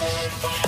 Bye.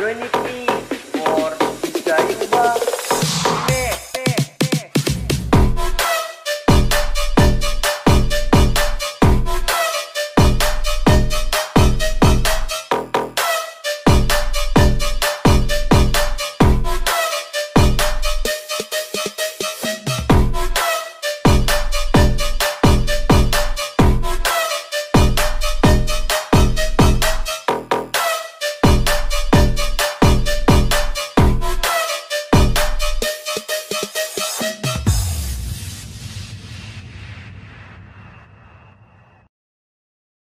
Run it deep.